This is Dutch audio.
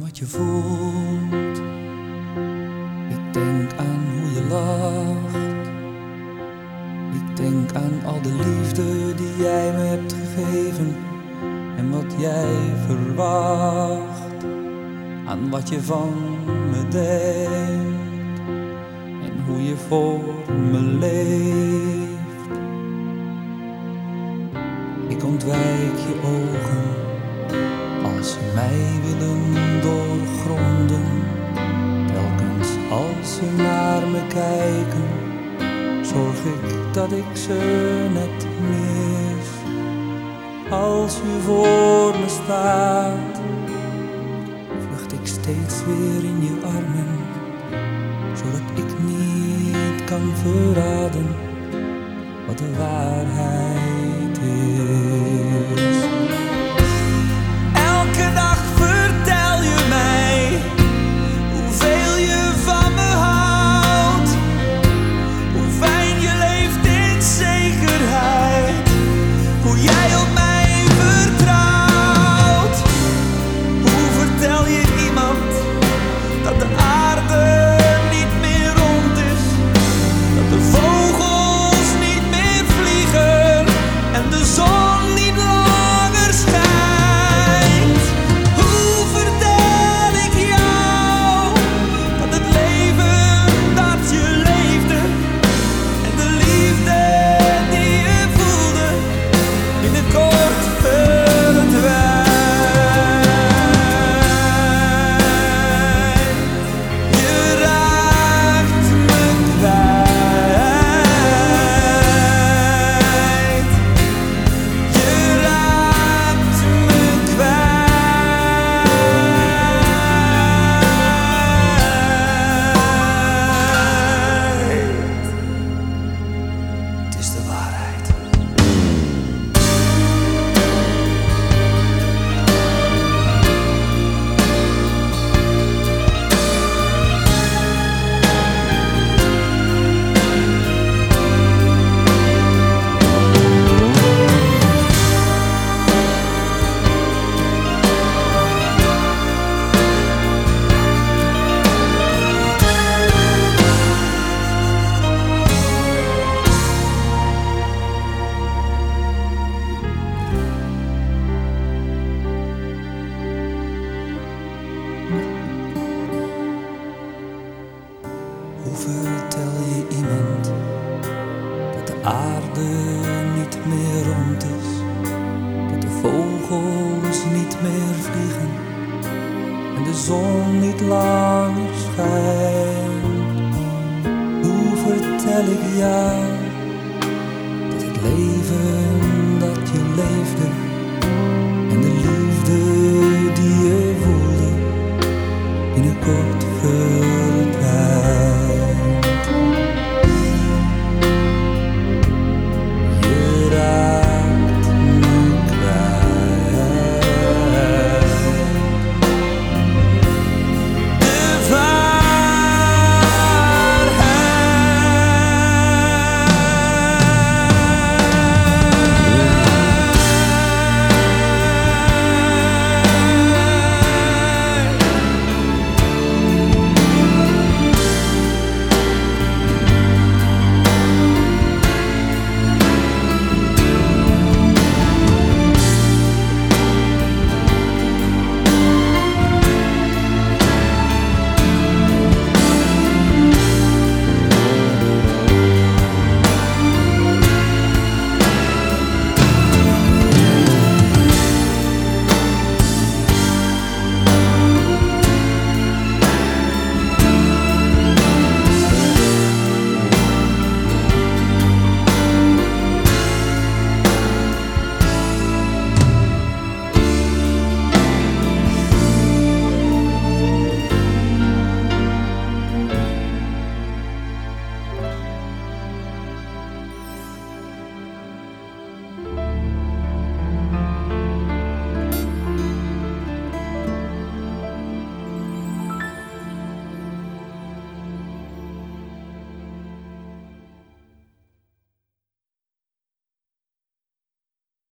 wat je voelt. Ik denk aan hoe je lacht. Ik denk aan al de liefde die jij me hebt gegeven en wat jij verwacht. Aan wat je van me denkt en hoe je voor me leeft. Ik ontwijk je ogen ze mij willen doorgronden. Telkens als ze naar me kijken, zorg ik dat ik ze net mis. Als je voor me staat, vlucht ik steeds weer in je armen, zodat ik niet kan verraden wat de waarheid Hoe vertel je iemand dat de aarde niet meer rond is? Dat de vogels niet meer vliegen en de zon niet langer schijnt? Hoe vertel ik jou